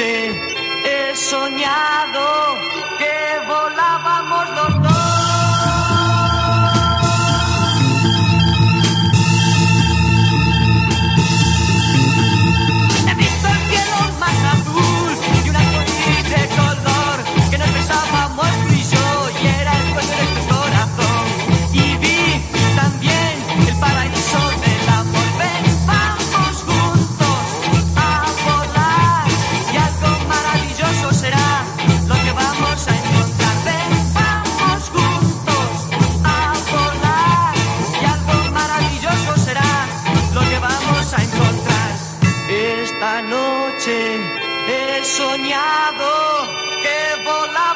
He soñado he soñado que dos.